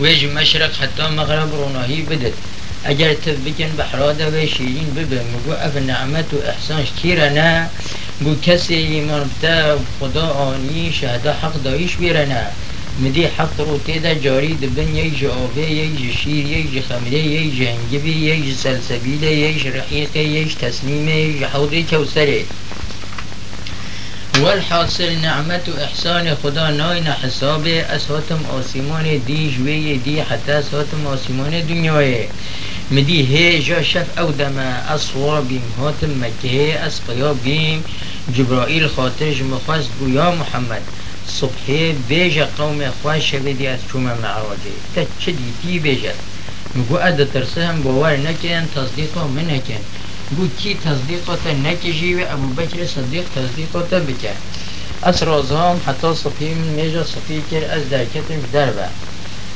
ویج مشرق حتی مغرب روناهی بدد اگر تف بکن بحرادة و شیرین ببه. مگو اف نعمت و احسانش کیره نه بو کسی ایمان بتا خدا آنی شهده حق دایش بیره نه مدی حق رو تیدا جاری دبن. ییج آوه ییج شیر ییج خمره ییج هنگبی ییج سلسبیله ییج رحیقه ییج تسنیمه ییج حوضی کوسره والحاصل نعمة إحسان خدا ناين حساب از هاتم آسمان دي جوية دي حتى از هاتم آسمان دنيوية مدي هيجا شف أو دما اصوا بيم هاتم مكه أسقيا بيم جبرائيل خاطج مخص يا محمد صبحي بيجا قوم إخوان بدي از شوما معراجي تشدي تي بيجا مقو اد ترسهم بوار نكن تصديقه منكن گو کی تصدیقات نکشی و ابو بکر صدیق تصدیقات بکن از رازهام حتی صفی میجا صفی کر از درکتم در با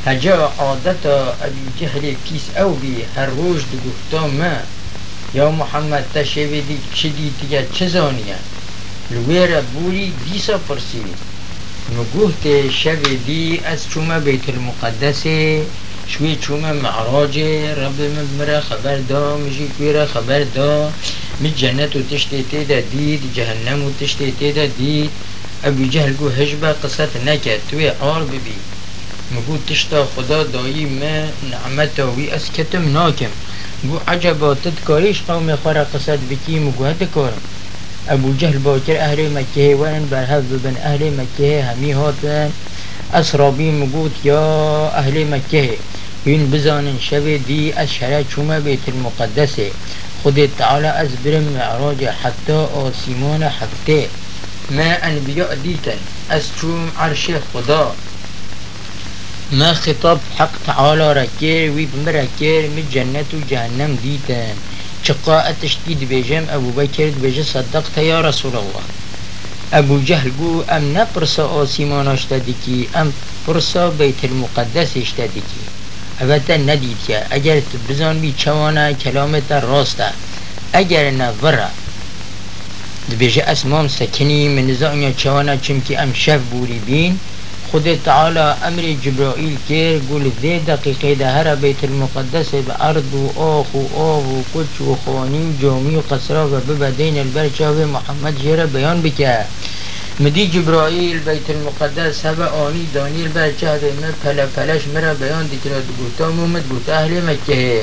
هجا عادت ابی جهل پیس او بی هر روز دو گفتا ما یا محمد تشوی دی چه دی تیگه چه زانیه؟ لویر بوری دیسا پرسید۔ نگوهت شب دی از چوم بیت المقدس شوی چوم معراج رب من مرا خبر دا مجی کویرا خبر دا. می جنت و تشتی تیدا دید جهنم و تشتی تیدا دید. ابو جهل گو هجبه قصت نکد توی آر ببی مگو تشتا خدا دایی ما نعمت وی از کتم ناکم. گو عجبا تدکاریش قوم خورا قصت بکی مگو هد ابو جهل باکر اهل مکه ورن برهف ببن اهل مکه همی هاتن اسرابی مگود یا أهل مکه این بزانن شوی دی اشهره چومه بیت المقدسه خود تعالی از برم معراج حتی آسیمان حتی ما انبیاء دیتن از چوم عرش خدا. ما خطاب حق تعالى ركير ويب مركير من جنة وجهنم ديتان شقاء تشديد بيجام أبو بكر بيجي صدقت يا رسول الله. ابو جهل گو ام نپرسا آسیمان اشتدی ام پرسا بیت المقدس اشتدی کی البته ندید که اگر بزن بی چوانه کلامت راسته اگر نوره دبیجه اسمام سکنی من نزاعنا چوانه چمکی ام شف بوری بین خود تعالی أمر جبرائیل کر گل ده دقیقه ده بیت المقدس به ارض و آخ و آب و کچ و خوانی جامی و قصرا و ببدین البرچه و محمد المقدس هبه آنی دانیل برچه به من پلا پلش مرا بیان دیکرا گوتا مومد گوتا أهل مکه.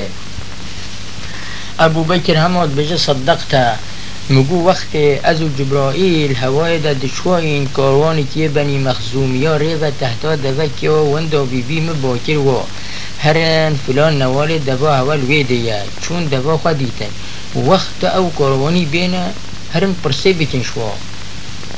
ابو بکر هماد بجه صدقته مگو وقت از جبرائیل هوای دا دشواین کاروانی که بنی مخزومی ها ریو تحتا دوکی و وندو بی بی باکر و هرن فلان نوال دوا اول ویده چون دوا خوا دیتن. وقت او کاروانی بینه هرن پرسه بکن شوا.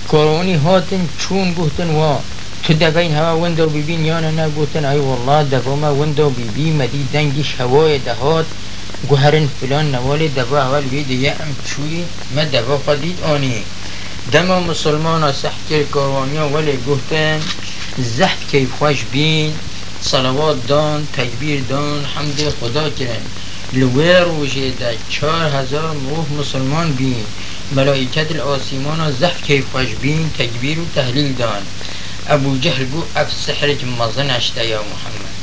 کاروانی هاتن چون گوتن و تو دبین هوا وندو بی بی نیانه نه گوتن ای والله دوا ما وندو بی بی مدی دنگش هوای دهات گوهرن فلان نوالی دوا اول ویده یه ام چوی ما دوا قدید آنی. دما مسلمان سحکر کاروانیا ولی گفتن زحف کیف خوش بین صلوات دان تکبیر دان حمد خدا کرن. لوی روژه ده چار هزار مروح مسلمان بین. ملائکت الاسیمان زحف کیف خوش بین تکبیر و تحلیل دان. ابو جهل گو اف سحرك مزن اشتا یا محمد.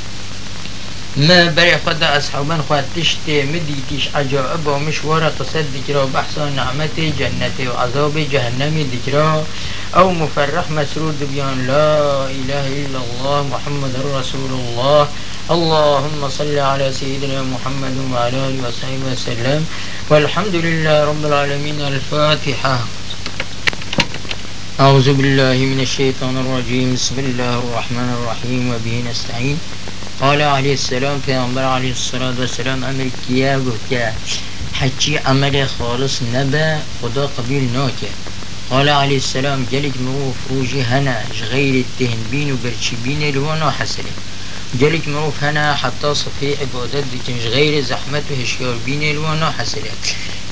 ما بري خدا أصحابان خواد تشتي مديتيش عجائب ومشوار قصد ذكرى بحثا نعمة جنة وعذاب جهنم ذكرى أو مفرح مسرور بيان لا إله إلا الله محمد رسول الله. اللهم صل على سيدنا محمد وعلى آله وصحبه وسلم والحمد لله رب العالمين الفاتحة. أعوذ بالله من الشيطان الرجيم بسم الله الرحمن الرحيم وبه نستعين قال عليه السلام پیامبر علیه الصلاة والسلام أمر کیا گفت که عمل خالص نبا خدا قبیل ناکه. قال عليه السلام جلك مروف روجي هنا غير التهن بين وبرشي بين الوانا حسنه جلك مروف هنا حتى صفي عبادت دكنش غير زحمته هشيار بين الوانا حسنه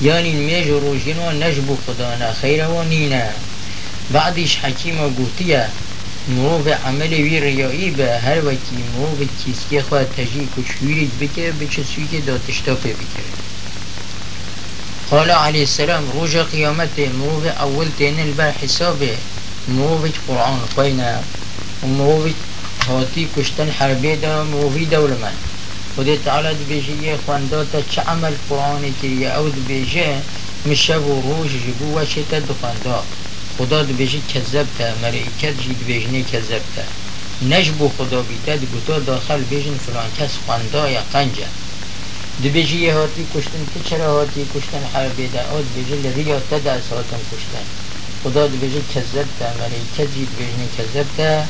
يعني الميج روجين ونجبو خدانا خير ونينا بعدش حكيمة قوتيه مروف عمل ریایی به هر وکی مروف کیسکی خواه تجی کچویرید بکه بچه سوی دا تشتافه بکره قال عليه السلام روج قيامت مروف اول تين البر حسابه مروف قرآن خوينا ومروف هاتی کشتن حربی دا موفی دولمن خدا تعالی دبیجه یه خوانداتا چه عمل دبیجه مشب و روش جبو و چه تا دخواندا. خدا دبیجه کذبتا ملائکت جی دبیجنه کذبتا نجبو خدا بیتا دگوتا داخل بیجن فلان کس خواندا یا قنجه دبیجه یه هاتی کشتن که چرا هاتی کشتن؟ حربی دا او دبیجه لریا تا دا ساتن کشتن. خدا دبیجه کذبتا ملائکت جی دبیجنه کذبتا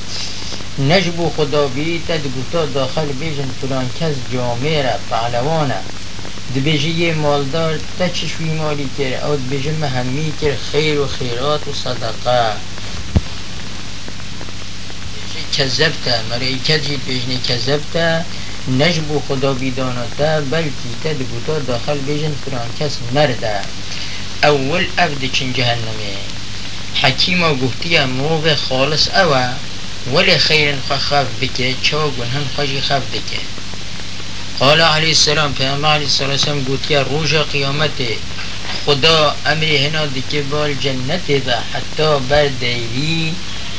نجبو خدا بیتا دگوتا داخل بیجن فلان کس جامعه را پهلوانه یه مالدار تا چشوی مالی کرد او دبیجه مهمی کرد خیر و خیرات و صدقه. کذبتا ملائکت جید بیجنه کذبتا نجبو خدا بیدانتا بلکی تا دگوتا داخل بیجن فلان کس مرده اول افد چن جهنمه حکیم و گفتی موغ خالص اوه. ولی خیر خواف بکه چا گنهن خوشی خواف بکه. قال علیه السلام پیامبر علیه السلام گوتی روز قیامت خدا امری هنا دکه بال جنت ده حتی بر دیری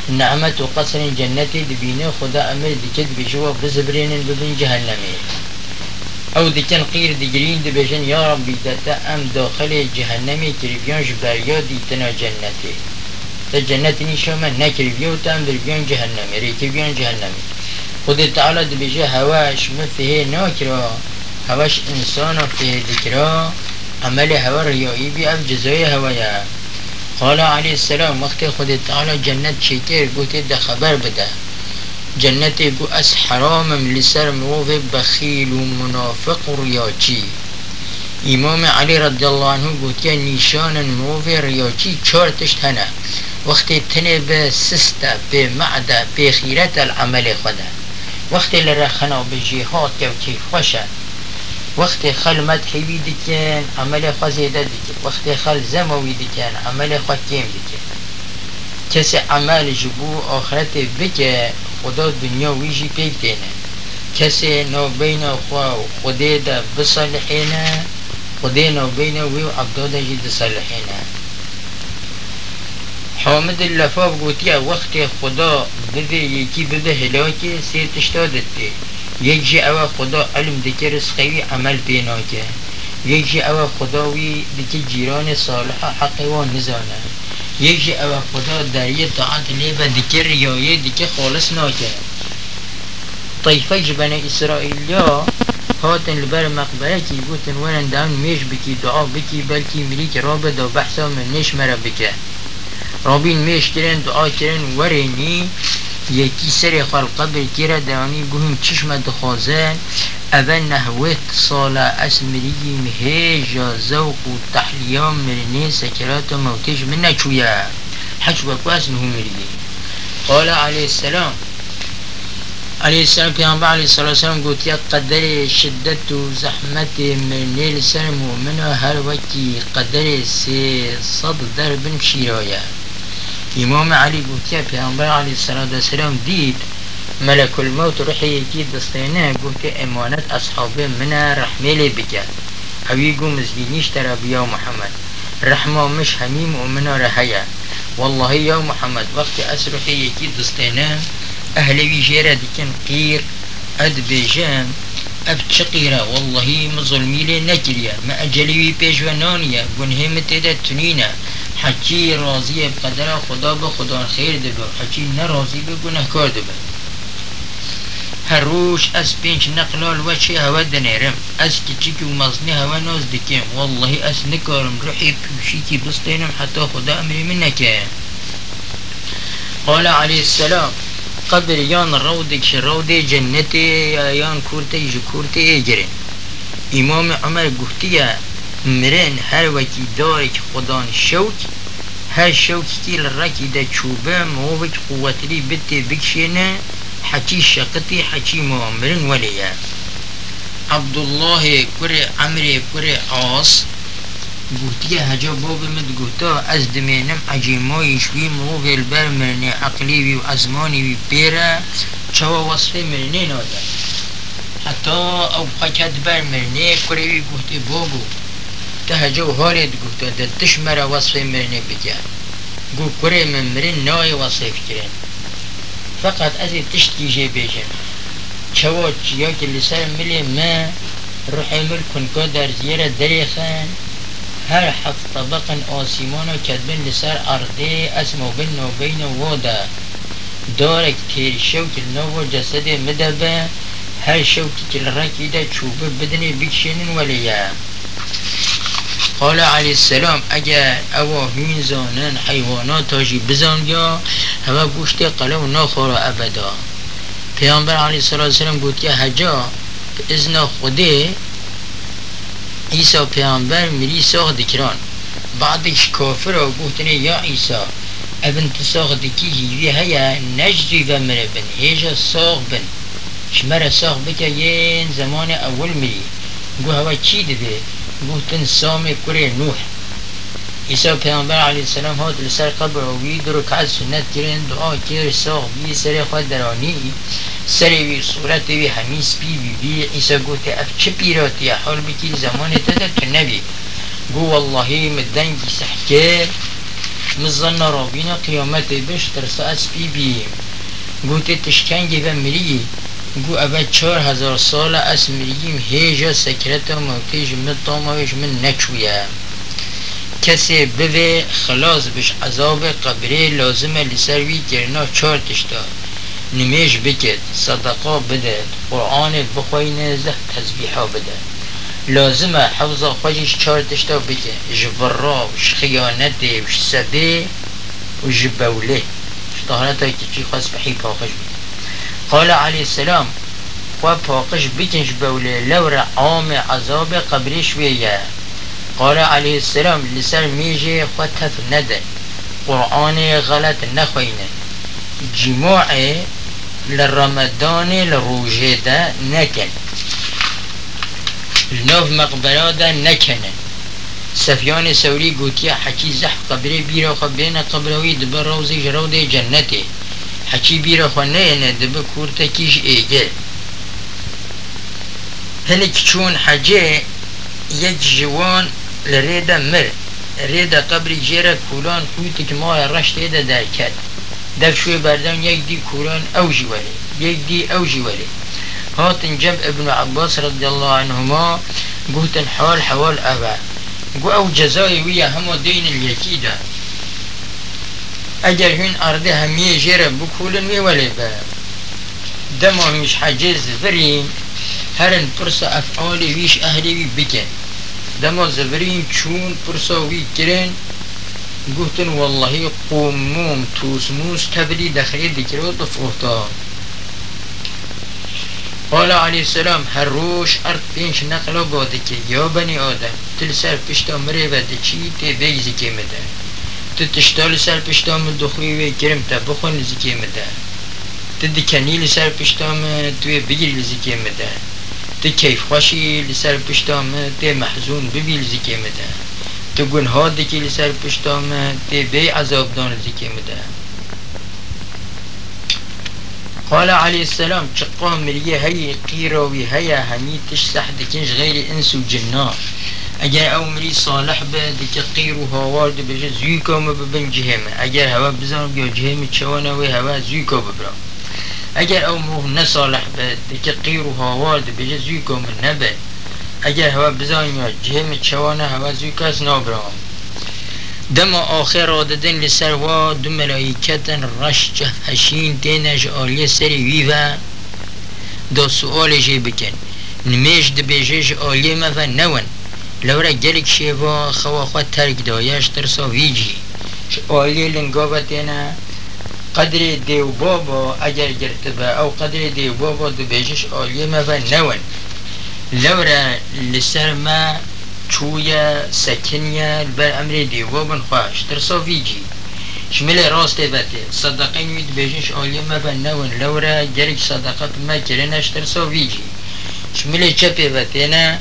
نعمت و قصر جنت دبینه خدا امر دکه بجوا بزبرین ببین جهنمی. او دکن قیر دگرین دبجن یا ربی دتا ام داخل جهنمی کریبیان جبریا دیتنا جنتی تا جنت نیشا من نکری بیو تا ام در جهنمی ریتی بیان جهنمی. خود تعالی دبجه هواش مفهه ناکرا هواش انسان فيه ذكرى عمل هوا ريائي بي اف جزاي هوايا قال عليه السلام وقت خود تعالى جنت شكر قلت ده خبر بده. جنت گو از حرامم لسر موف بخیل و منافق و ریاچی. امام علی رضی الله عنه گوت که نیشان موف ریاچی چهار تشت هنه. وقتی تنه به سسته به معده به خیرت العمل خوده وقتی لرخنا به جهاد که کی خوشه وقتی خل مدحوی دکن عمل خوا زیده دکن. وقتی خل زموی دکن عمل خوا کم دکن. کسی عمل جبو آخرت بکه خدا دنیا ویجی پیک کسی نو بین خوا و خدا دا بصالحینه خدا نو بین وی و عبداده جی دا صالحینه حامد اللفاف گوتیه وقت خدا بده یکی بده هلاکی سی تشتادتی یک جی او خدا علم دکه رزقوی عمل پینا که یک جی او خداوی دکه جیران صالح حقی و نزانه. جی او خدا در یه طاعت لیبه دکه ریایه دکه خالص ناکه. طیفه جبن اسرائیلیا هاتن لبر مقبره کی گوتن ورن دان میش بکی دعا بکی بلکی ملیک رابه دا بحثا من نش مره بکه. رابین میش کرن دعا کرن ورینی یکی سری خوال قبر کرا دوانی گوهم چشم دخوازن اول نهوت صالة اسمريم هيجا ذوق تحليام مرني سكرات موتج من شويا حجب كواس نهو مرني قال عليه السلام. عليه السلام پیامبر علیه السلام گفت یک قدر شدة زحمة من نيل سلم ومنها هر وکی قدر سی صد در بن إمام علی که پیامبر علیه السلام دید ملک الموت روحی یکی دستینه گفت امانت أصحاب من رحمة بکرد اوی گو مزگینیش ترا بیا محمد. رحمة مش همیم و منا رهیا والله یا محمد وقت أس روحی یکی دستینه اهلوی جیره دیکن قیر أد بیجان چقیره والله مظلمی لی نکریه ما اجلیوی پیش و نانیه گنه متیده تنینه حکی راضی بقدر خدا به خدا خیر ده به حکی نراضی به گناه کار ده به هر روش از پنج نقلال و هوا دنیرم؟ از کچیک و مزنی هوا ناز دکیم. والله از نکارم روحی پیوشی کی بستینم حتی خدا امری من نکه. قال عليه السلام kaderi yan ravde ki ravde cenneti yan kurte ji kurte ye girin İmam Ömer guhtiye mirin her veki darik kudan şevk her şevk ki raki de çube movik kuvvetli bitti bikşine haçi şakati haçi muamirin veliye Abdullah kure Amri kure As گوتیه هجا باب مد گوتا از دمینم عجیمایش وی مووه البر مرنه عقلی وی و ازمانی وی پیره چوا وصفه مرنه ناده. حتی او قکت بر مرنه کره وی گوتی بابو تهجو هارد گفت ده تشمر وصف مرنه بکن گو کره من مرن نای وصف کرن. فقط از تشتی جه بیجن. چوا چیا که لسر ملی ما روح مل کنکا در زیره دریخن. هر حەفت طبقا آسیمان و کەدبن لەسەر ئەڕدێ ئەسم و بین و وده دارک تیر بینە وۆدا دۆرێک تێر شەوتنەوە جەسەدێ مدەبە هەر شەوتیکی ڕەکیدا چووبە بدنێ بکشێنن وەلیە قال علیه السلام اگر أو همین زانن حیوانات تاجی بزن همه گوشت قلب نخورا ابدا. پیامبر علیه السلام گفت که هجا به ازن خوده عیسی پیامبر میری ساخت دکران بعدش کافر و گفتنه یا عیسی أبن تساغ دکی هیوی هیا نجدی و مره بن هیجا ساغ بن شمره ساغ بکا ین زمان أول میری گو هوا چی دبه گوتن سام کره نوح. عیسی پیامبر علیه السلام هات لسر قبر و وی در رکعت سنت کرن دعا کر ساغ بی سر خود درانی سر وی صورت وی همیس بی بی بی عیسی گوت اف چه پیراتی حال بکی زمان تده تو نبی. گو والله مدنگی سحکر مزن رابینا قیامت بش ترسا از بی بی گوت تشکنگی و مری. گو اوه چهار هزار سال از مریم هیجا سکرت و موتیج من طاموش من نچویه کسی بوه خلاص بش عذاب قبره لازمه لسروی گرنا چهار تشتا نمیش بکد صدقا بده قرآن بخوینه زه تزبیحا بده. لازمه حفظ خوشش چهار تشتا بکه. جبرا وش خیانت وش سبه و جبوله. طهارتا که چی خواست بحی پاقش بکه. قال عليه السلام و پاقش بکنش بوله لور عام عذاب قبرش ویه قال عليه السلام لسر ميجي خطف نده قرآن غلط نخوينه. جماع لرمضان لروجه ده نكن لنوف مقبره ده نكن سفيان سوري قوتي حكي زح قبري بيرا خبرنا قبروي دبر روزي جرودي جنتي حكي بيرا خنينه دب كورتكيش ايجه هل شون حجي يجوان جوان لریده مر ریده قبری جیره کولان خویتی که ما رشت ایده در کرد دف شوی بردن یک دی کولان اوجی ولی یک دی اوجی ولی هاتن جب ابن عباس رضی الله عنهما قوتن حوال حوال أبا قو أو جزاي ويا همو دين اليكيدة أجر هن أرضي همية جيرة بكولن وي ولي با دمو مش حجز فرين هرن پرسا أفعالي ويش أهلي وي دمو زبرين چون پرسا وي كرن قوتن والله قوموم توسموس تبلي دخلي دكرو طفوتا قال عليه السلام هر روش ارد پینش نقلا باده که یا بنی آدم تل سر پشتا مره بده چی تی بیگ زکی مده تو تشتال سر پشتا من دخوی و کرم تا بخون زکی مده تو دکنی لسر پشتا من توی بگیر زکی مده تو کیف خوشی لسر پشتا من تی محزون ببیل زکی مده. تو گنها دکی لسر پشتا من تی بی عذاب دان زکی مده. قال عليه السلام چقام مریه هی قیراوی هیا همی تش سحد کنش غیر انس و جنا. اگر او مری صالح به دیگه قیر و هاوار دی بجه زوی کام ببن جهمه. اگر هوا بزنم بیا جهمه چوانه و هوا زوی کا ببرم اگر او مروح نصالح به دیگه قیر و هاوار دی بجه زوی کام نبه. اگر هوا بزنم یا جهمه چوانه هوا زوی کاس نابرم دم آخر آددن لسر و دو ملائکتن رش هشین دینش آلی سری وی و دا سؤالش بکن. نمیش ده بیجش آلی ما و نون. لورا گلک شیوا خوا خوا ترک دایش ترسا ویجی. آلی لنگا بتینا قدر دیو بابا اگر گرتبه أو قدر دیو بابا دو بیجش آلی ما و لورا لسر ما چویا سکنیا بر أمر دیو بن خواهش. ترسا ویجی. شمل راست بته صدقه مید بجنش آلیم ما نون. لورا گرک صدقات ما کرنش ترسا ویجی. شمل چپه بته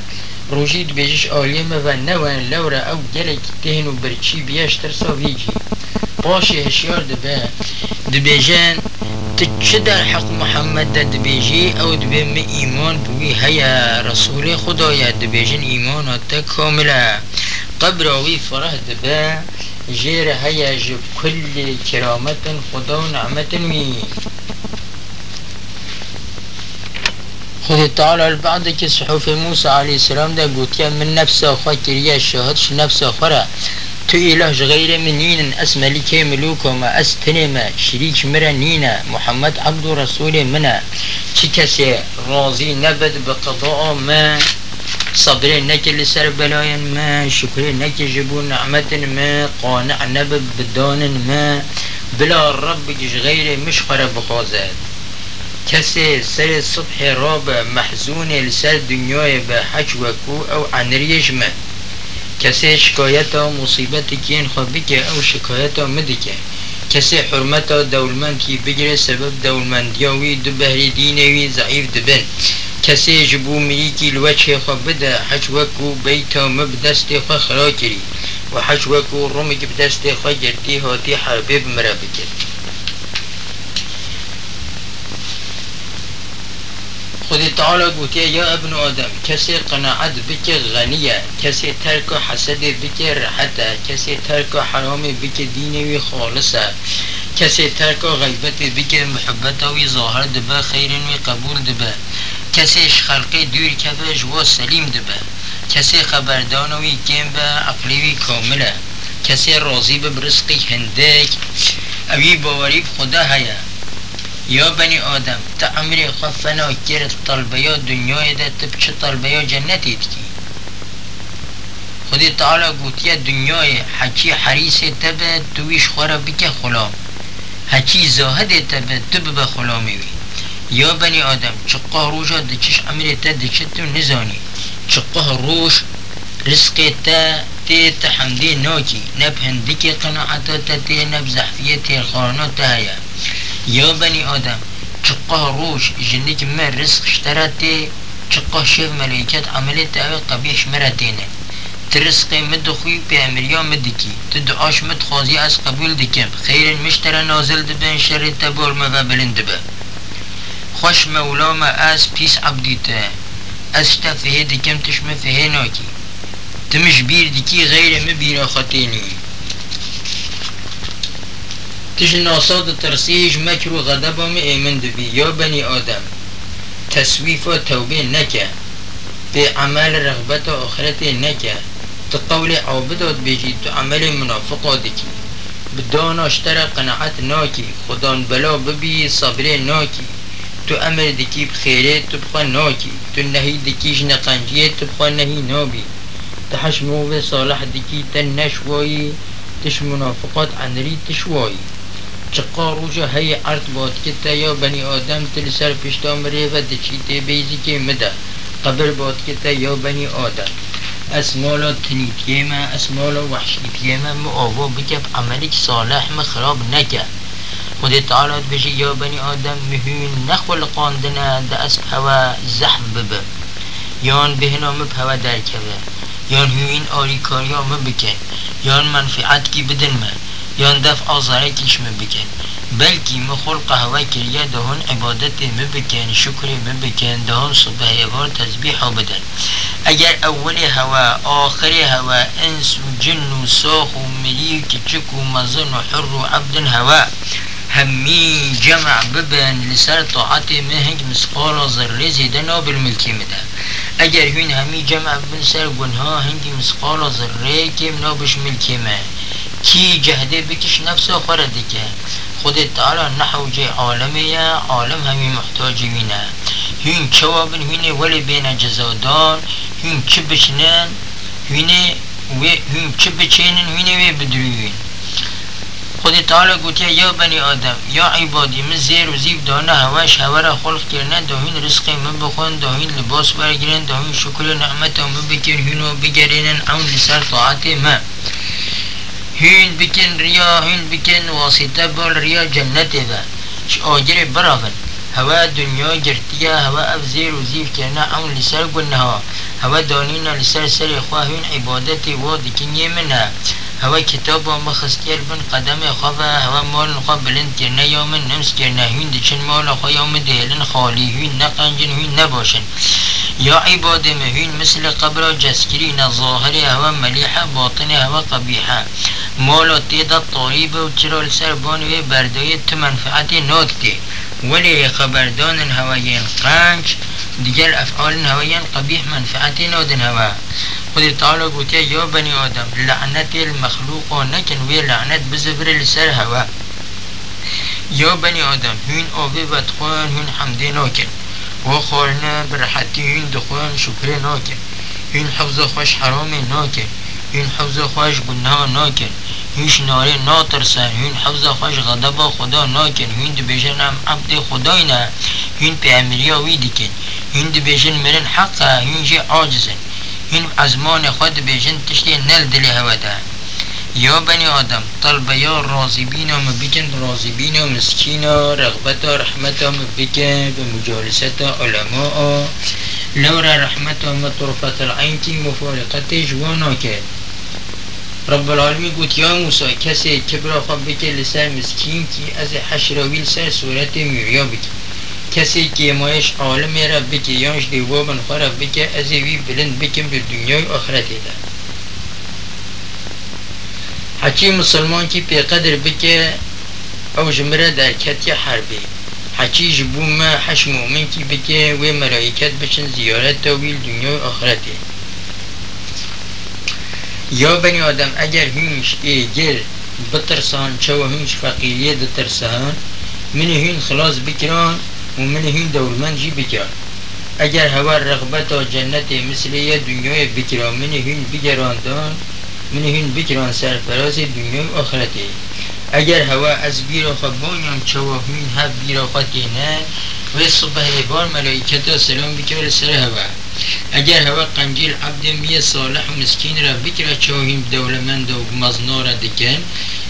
روجید بجش آلیم ما نون. لورا أو گرک تهنو برچی بیاش ترسا ویجی. باشا هشيار دبا دبيجان تشدر حق محمد دا دبيجي أو دبيم إيمان بوي. هيا رسول خدايا دبيجن إيمان كاملة. قبر وي فره دبا جير هيا جب كل كرامة خدا ونعمة وي خذ تعالى البعض كي صحف موسى عليه السلام دا قلت من نفسه خاكر يا شهدش نفسه خرا تو إله غير منين أس ملك ملوك وما أس تنما شريك مرا نينا محمد عبد رسول منا. چی کسی راضی نبد به قضاء ما؟ صبر نكي لسر بلايا ما؟ شكر نكي جبو نعمة ما؟ قانع نبب بدان ما؟ بلا رب غير مش خرب قازد كسي سر الصبح راب محزون لسر دنياي بحج وكو أو عن ريجمه کسی شکایت و مصیبت کین خواه بکه او شکایت مدکه کسی حرمت دولمند کی بگیره سبب دولمندیاوی دو بهری دینوی ضعیف دبن. کسی جبو مریکی الوجه خو بده حج وکو بیتا مبدست خو خرا کری. و حج وکو رومک بدست خو گرتی هاتی حربه بمرا بکرد خود تعالى قلت يا ابن آدم كسي قناعت بك غنية كسي ترك حسد بك رحتة كسي ترك حرام بك ديني خالصة كسي ترك غيبت بك محبته ظاهر دبا خير وقبول دبا كسي خلقي دور كفا جوا سليم دبا كسي خبردان وي كيم با عقلي كاملة كسي راضي برزقي هندك اوي باوري خدا هيا یا بنی آدم تا عمری خواه فنا کرد طلبه یا دنیای ده تب چه طلبه یا جنتی کی خودی تعالی گوتیه دنیای حچی حریص تبه تویش خورا بکه خلام حچی زاهد تبه تب به وی یا بنی آدم چه روشا ده چش عمری تا ده چه نزانی؟ چه روش رزق تا تی تحمدی ناکی. نب هندکی قناعتا تا تی نب تی خانا تا هیا. یا بني آدم چقه روش جنك ما رزق اشترتي چقه شف ملائكات عملت اوي قبيح مرتينه ترزقي مد خوي بأمريا مدكي تدعاش مد خازي از قبول دكم خير مشترى نازل دبن شر تبور ما بلند دبا خوش مولا ما از پیس عبديته از فيه دكم تشم فيه ناكي تمش بير دكي غير مبير خطيني تش ناصاد ترسيج مكر وغضبهم ايمن دبي يا بني آدم تسويف وتوبة نكا بعمل رغبة آخرة نكا تقول عابدات بيجي تعمل منافقة دكي بدون اشترى قناعت ناكي خدان بلا ببي صبر ناكي تو امر دكي بخيرات تبقى ناكي تو نهي دكيش نقنجية تبقى نهي نابي تحشمو صالح دكي تنشوي تش منافقات عن ريد تشوي چقا روژا هی عرض باد که تا یا بنی آدم تل سر پشتا مره و دچی تی بیزی که مده. قبل باد که تا یا بنی آدم. اسمالا تنیتیما اسمالا وحشیتیما مؤابا بکب عملك صالح مخراب نکه. خود تعالى بشي يا بني آدم مهين نخول قاندنا دا اسب هوا زحف ببه. يان بهنا مب هوا دركبه يان هين آري كاريا مبكن يان منفعت کی بدن ما. یان دف آزاره کش بکن بلکی مخول قهوه کریه دهون عبادت بکن شکر بکن دهون صبح ایوار تسبیح بدن. اگر اول هوا آخر هوا انس و جن و ساخ و ملیک چک و مزن و حر و عبد هوا همي جمع ببن لسر طاعت مهنج مسقال ذره زيدنا بالملكي مده. اگر هين همي جمع بن سر گنها هنگي مسقال ذره كي منا بش ملكي مه. کی جهده بکش نفس آخر دیگه خود تعالی نحو جه عالمه عالم همی محتاجی وینه. هین چوابن هینه ولی بین جزادان هین چه بشنن هینه و هین چه بچینن هینه و بدروین. خود تعالی گوتیه یا بنی آدم یا عبادی من زیر و زیب دانه هواش هوا را خلق کرنه داهین رزق من بخون داهین لباس برگرن داهین شکر نعمت من بکن هینو بگرینن اون لسر طاعت من. هين بكن ريا هين بكن واسطة بول ريا جنة ذا آجر برافن هوا دنیا جرتیا هوا افزیر و زیف کرنا اون لسر گنها هوا دانینا لسر سر خواهین عبادت و دکنیه منها هوا کتاب و مخستیر بن قدم خواه هوا مال خواه بلند کرنا یا من نمس کرنا هین دچن مال خواه یا دهلن خالی هین نقنجن هین نباشن یا عباد مهین مثل قبر جسکری نظاهر هوا ملیحه باطن هوا قبیحه مالا تیدا طایب و چرا لسر بانوی بردای تو منفعت ناد ولی خبردان هوای قنج دیگر افعال هوایان قبیح منفعتی نادن هوا. خود تعالی گوتیا یا بنی آدم لعنت المخلوق نکن وی لعنت بزفر لسر هوا. یا بنی آدم هین آبی بدخوان هین حمده ناکن. و خورنه برحتی هین دخوان شکر ناکن. هین حفظ خوش حرام ناکن. هین حفظ خوش گناه ناکن. هیچ ناره ناترسن. هین حفظ خوش غضب خدا ناکن. هین دو بیشن هم عبد خدای نه. هین پیامریا وی دیکن. هین دو بیشن مرن حقه. هین جی عاجزن هین ازمان خود بیشن تشتی نل دلی هوا ده یا بنی آدم طلب یا راضی بینا مبکن راضی بینا مسکینا رغبت رحمت مبکن به مجالست علماء لورا رحمت مطرفت العین کی مفارقت جوانا کرد رب العالمین گوت یا موسی کسی کبرا خواب بکه لسر مسکین کی از حشراویل سر صورت میریا بکه. کسی که مایش عالم را بکه یانش دیوا بن خورا بکه از وی بلند بکن به دنیای آخرت ده حکی مسلمان کی پی قدر بکه او جمره در کتی حربی حکی جبو ما حش مؤمن کی بکه و ملائکت بشن زیارت تاویل دنیای آخرته. یا بنی آدم اگر هیچ ایگر بترسان چو هیچ فقیریه دترسان من هین خلاص بکران و من هین دولمن جی بکران. اگر هوا رغبت و جنت مثل یه دنیای بکران من هین بگراندان من هین بکران سرفراز دنیای آخرته. اگر هوا از بیرا خبانیم چوا هین هب بیرا نه و صبح بار ملائکتا سلام بکر سر هوا. اگر هوا قنجیل عبد میه صالح و مسکین را بکر چوهیم دولمند و مزنا را دکن.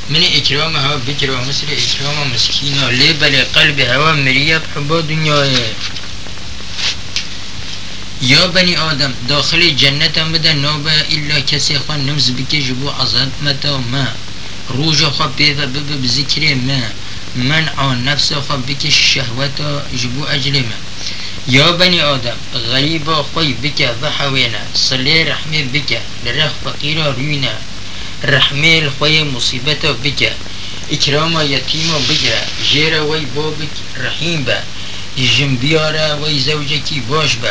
من اکرام هوا بکر مثل اکرام مسکین لی بل قلب هوا مریب حبا دنیای. یا بنی آدم داخل جنت هم بده نابه الا کسی خواه نمز بکه جبو عظمت ما. روج خواه بیفه ببه بذکر ما. من آن نفس خواه بکش شهوت جبو اجل ما. یا بني آدم غریبا خوی بکه و حوینا. صلی رحمه بکه لرخ فقیرا روینا. رحمه الخوی مصیبتا بکه. اکراما یتیما بگره. جیرا وی بابک رحیم با جن بیاره وی زوجکی باش با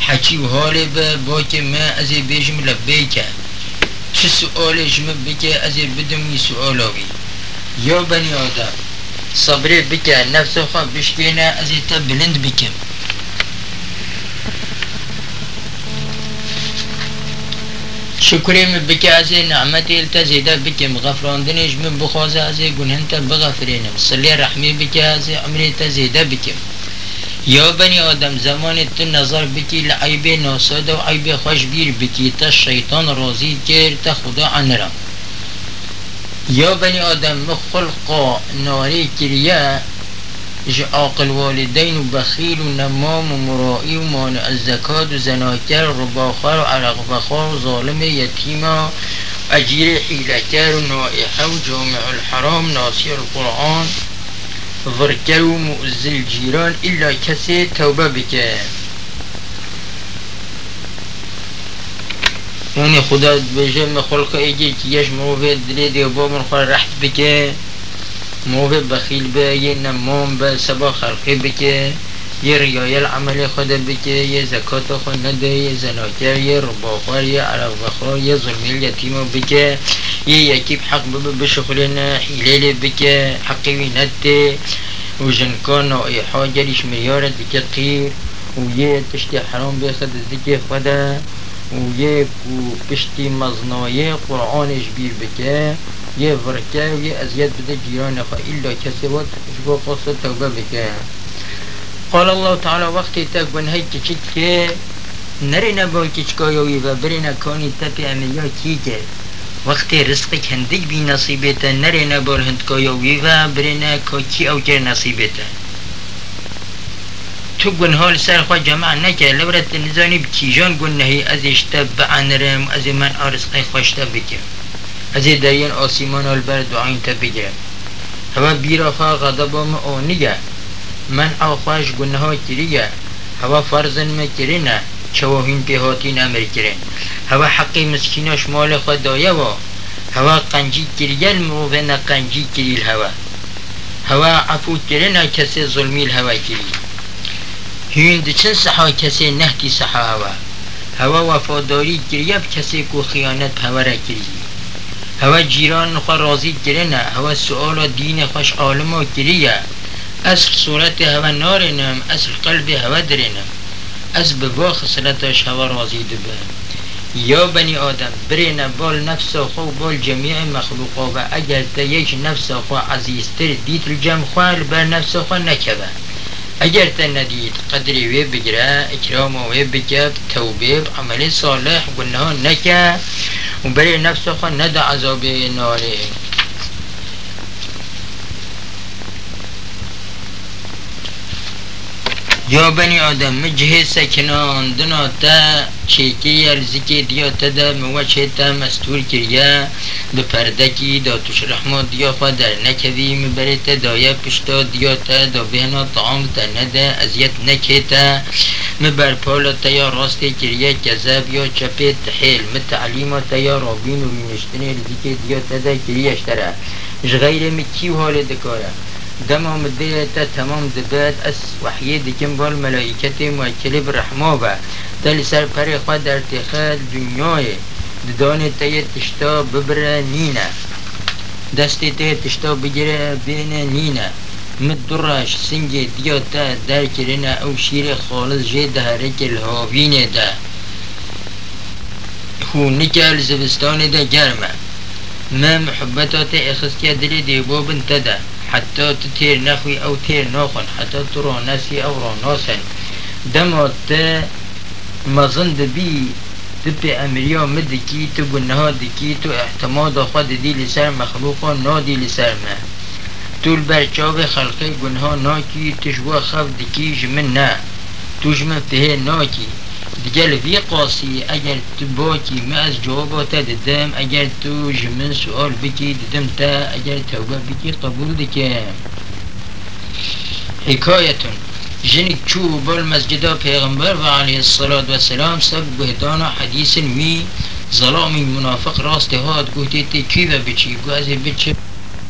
حکی و حال با که ما از بیجم لبیکه چه سؤال جمع بکه از بدم سؤالاوی یا بنی آدم صبر بکه نفس خواه بشکینه از تا بلند بکم شکریم بکه از نعمت التا زیده بکم غفراندنش من بخوازه از گنهن تا بغفرینم صلی رحمی بکه از عمری تا زیده بکم یا بنی آدم زمان تو نظر بکی لعیب ناساده و خوش بیر بکی تا شیطان راضی کرد تا خدا عنرم یا بني آدم مخلق ناري كريا عاقل والدين وبخيل ونمام ومرائي ومانع الزكاة وزناكر وباخر وعرق بخار وظالم يتيما أجير حيلكر ونائحة وجامع الحرام ناصر القرآن. ورگە و مؤزل جیران ئیلا کەسێ تەوبە بکە یعنی خدا بێژێ مە خۆڵکە ئەگێکی یەش مۆڤێ درێ دێ بۆ من خۆ ڕحت بکە مۆڤێ بەخیل بە یە نەمۆم بە سەبا خەڵقی بکە یه ریایل عمل خود بگه یه زکات خود نده یه زناکر یه رباخور یه عرق بخور یه ظلمی یتیم بگه یه یکیب حق بشغلنا حیلیل بگه حقی نده وجن كان حاجة ليش مليار ذيك قير ويا تشتي حرام بيخد ذيك خدا وياك وبشتي مزنايا قرآن جبير بكا يا بركا ويا أزياد بدا جيران إلا كسبت شبا قصة توبة بكا قال الله تعالى وقتی تک بنهی کچید که نری نبا کچکایوی و بری نکانی تپی امیا کی که وقتی رزق کندگ بی نصیبتا نری نبال هندکایوی و بری نکا کی او که نصیبتا تو گناه سر خوا جمع نکه لبرت نزانی بچیجان گناهی ازش تبعنرم از من آرزقی خوشتا بکم از درین آسیمان البر دعاین تا بگیرم هوا بیرا خواه غضبام او نگه من او خواهش گناه کریه هوا فرزن مکرینه چواهین پیهاتین امر کرین هوا حقی مسکیناش مال خود دایه و هوا قنجی کریل موفن قنجی کریل هوا. هوا عفو کرینه کسی ظلمی الهوا کریل هند چند سحا کسی نهتی سحا هوا. هوا وفاداری گریب کسی کو خیانت هوره کری هوا جیران خوا راضی گرنه هوا سؤال دین خوش عالم و گریه اصل صورت هوا نارنم اصل قلب هوا درنم از به با خسلتش هوا راضی دبه یا بنی آدم برین بال نفس خو بال جمیع مخلوقا و اگر یک نفس خو عزیزتر دیت الجم خوال بر نفس خو نکبه. اگر تا ندید قدری وی بگیره اکرام وی بکب توبه صالح گناه نکه. و برای نفس خو ند عذاب ناره یا بنی آدم مجه سکنان دنا تا چیکی یرزکی دیا تا دا موچه تا مستور کریا به پردکی دا توش رحمت دیا در نکوی مبره تا دایا پشتا دیا تا دا بهنا طعام تا نده ازیت نکه تا. مبر پالا تا یا راست کریا کذب یا چپه تحیل متعلیم تا یا رابین و رینشتن رزکی دیا تا دا کریش تره غیر مکی حال دکاره؟ دمهم الدية تمام دبات أس وحيد جنب الملائكة موكل برحمة با. دل سر پر خود ارتخاد دنیای. ددان تیه تشتا ببره نینه دستی تیه تشتا بگیره بین نینه مد درش سنگ دیاتا در کرنه او شیر خالص جه دهرک الهاوینه ده خو نکل زبستان ده گرمه. ما محبتات اخص که دلی دیبو بنت ده حتى تتير نخوي أو تير نوخن حتى ترو ناسي أو رو نوسن. دموت مظن دبي تبي أمريا مدكي تبو نها دكي تو احتماد خود دي لسر مخلوقا نادي لسر ما. طول برچاو خلقي گنها ناكي تشوا خف دكي جمن نا توجمن فيه ناكي دجال في قاسي أجل تبوكي ماس جوابو تا ددم أجل تو جمن سؤال بكي ددم تا أجل توبة بكي قبول دك حكاية. جنك شو بالمسجد پیغمبر وعليه الصلاة والسلام سب بهدانا حديث مي ظلام منافق راست هاد قلت تكيبه بچی گوزه بچه